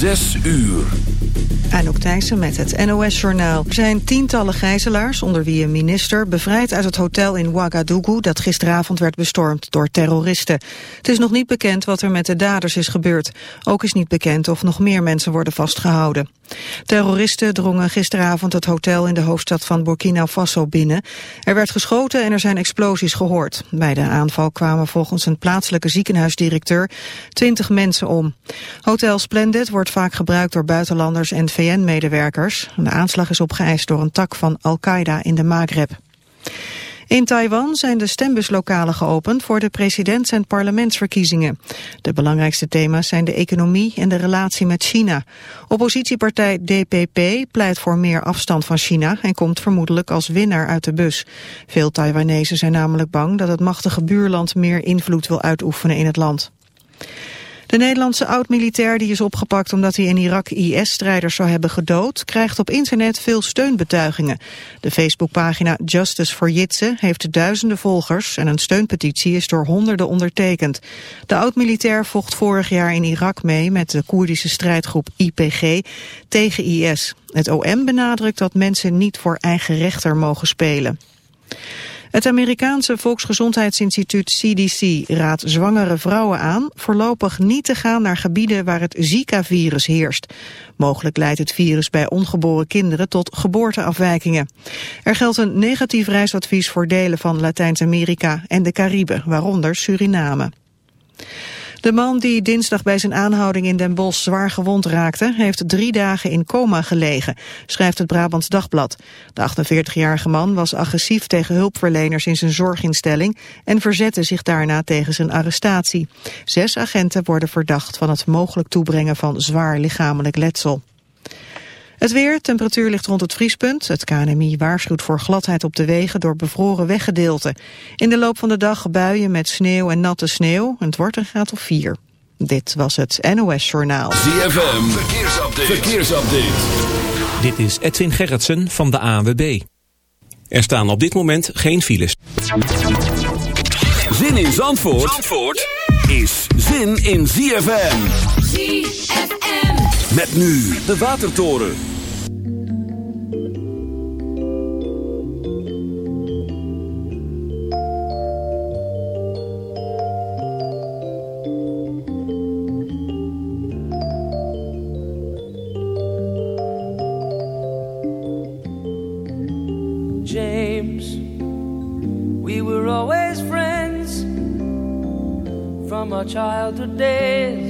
Zes uur. Anouk Thijssen met het NOS-journaal. Er zijn tientallen gijzelaars, onder wie een minister... bevrijd uit het hotel in Ouagadougou... dat gisteravond werd bestormd door terroristen. Het is nog niet bekend wat er met de daders is gebeurd. Ook is niet bekend of nog meer mensen worden vastgehouden. Terroristen drongen gisteravond het hotel in de hoofdstad van Burkina Faso binnen. Er werd geschoten en er zijn explosies gehoord. Bij de aanval kwamen volgens een plaatselijke ziekenhuisdirecteur 20 mensen om. Hotel Splendid wordt vaak gebruikt door buitenlanders en VN-medewerkers. De aanslag is opgeëist door een tak van Al-Qaeda in de Maghreb. In Taiwan zijn de stembuslokalen geopend voor de presidents- en parlementsverkiezingen. De belangrijkste thema's zijn de economie en de relatie met China. Oppositiepartij DPP pleit voor meer afstand van China en komt vermoedelijk als winnaar uit de bus. Veel Taiwanese zijn namelijk bang dat het machtige buurland meer invloed wil uitoefenen in het land. De Nederlandse oud-militair die is opgepakt omdat hij in Irak IS-strijders zou hebben gedood, krijgt op internet veel steunbetuigingen. De Facebookpagina Justice for Jitse heeft duizenden volgers en een steunpetitie is door honderden ondertekend. De oud-militair vocht vorig jaar in Irak mee met de Koerdische strijdgroep IPG tegen IS. Het OM benadrukt dat mensen niet voor eigen rechter mogen spelen. Het Amerikaanse Volksgezondheidsinstituut CDC raadt zwangere vrouwen aan voorlopig niet te gaan naar gebieden waar het Zika-virus heerst. Mogelijk leidt het virus bij ongeboren kinderen tot geboorteafwijkingen. Er geldt een negatief reisadvies voor delen van Latijns-Amerika en de Cariben, waaronder Suriname. De man die dinsdag bij zijn aanhouding in Den Bosch zwaar gewond raakte... heeft drie dagen in coma gelegen, schrijft het Brabants Dagblad. De 48-jarige man was agressief tegen hulpverleners in zijn zorginstelling... en verzette zich daarna tegen zijn arrestatie. Zes agenten worden verdacht van het mogelijk toebrengen van zwaar lichamelijk letsel. Het weer, temperatuur ligt rond het vriespunt. Het KNMI waarschuwt voor gladheid op de wegen door bevroren weggedeelten. In de loop van de dag buien met sneeuw en natte sneeuw. Het wordt een graad of 4. Dit was het NOS Journaal. ZFM, verkeersupdate. verkeersupdate. Dit is Edwin Gerritsen van de ANWB. Er staan op dit moment geen files. Zin in Zandvoort, Zandvoort is zin in ZFM. ZFM. Met nu de Watertoren. James, we were always friends from our childhood days.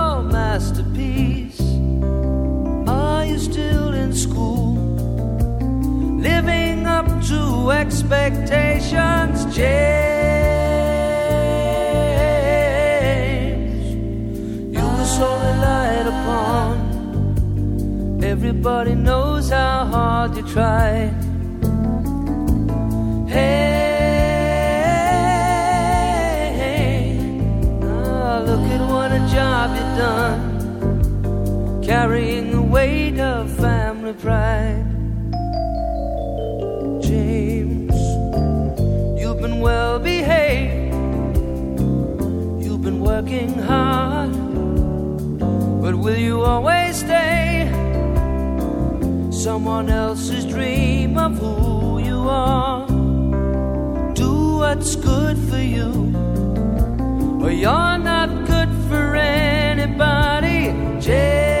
in school? Living up to expectations, James. You were so relied upon. Everybody knows how hard you tried. Hey, ah, look at what a job you've done, carrying pride. James, you've been well behaved, you've been working hard, but will you always stay? Someone else's dream of who you are Do what's good for you, or you're not good for anybody. James.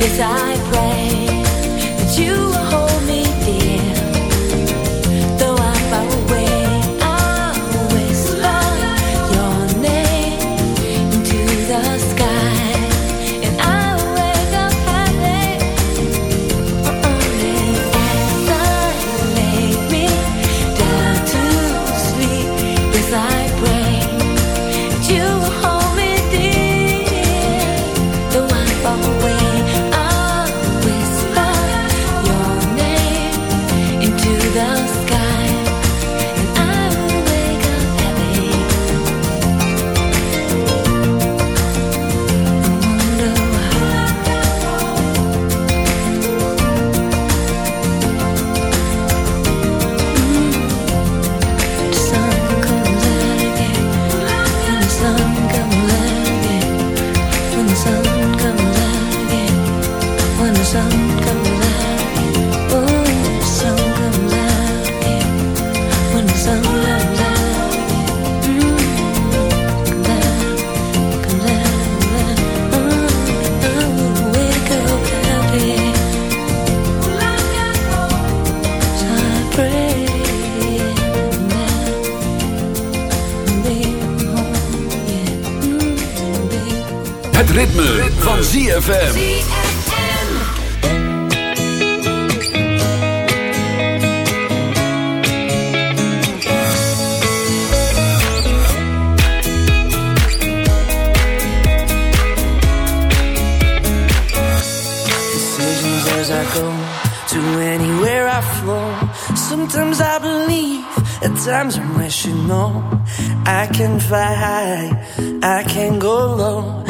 Yes, I pray. ZFM. Decisions as I go to anywhere I flow. Sometimes I believe, at times I'm rational. I can fly high, I can go low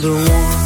the one.